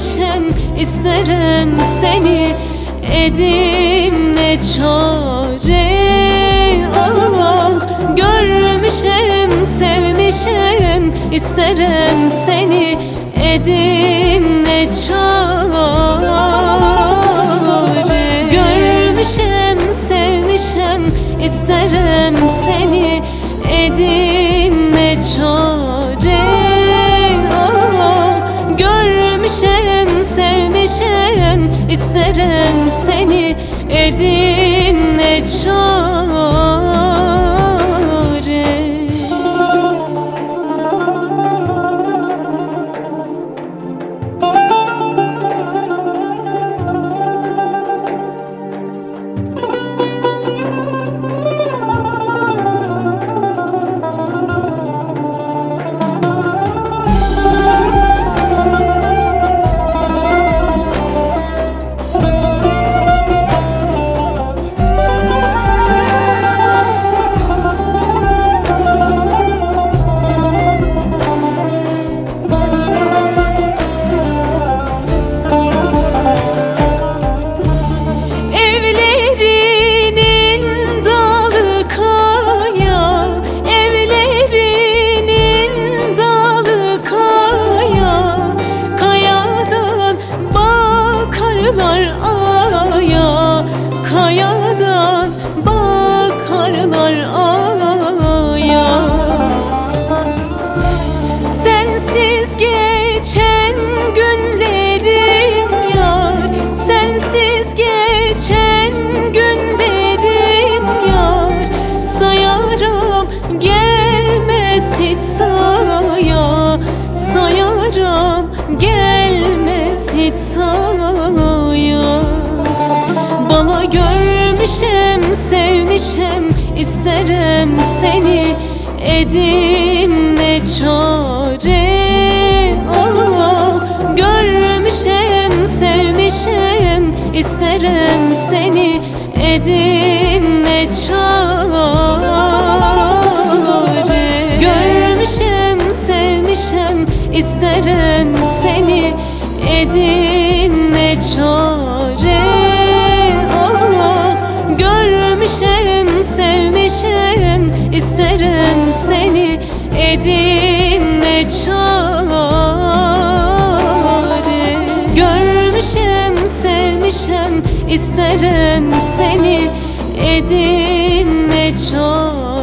sevmişem isterim seni. Edim ne çare. Ah Görmüşem, sevmişem isterim seni. Edim ne çare. Görmüşem, sevmişem isterim seni. Edim ne çare isterim seni Edim ne saya Sayarım gelmez hiç saya Bana görmüşem, sevmişem isterim seni. Edim ne çare isterim seni Edim ne çare ah Görmüşem, sevmişem isterim seni Edim ne çare. Görmüşem, sevmişem isterim seni Edim ne çare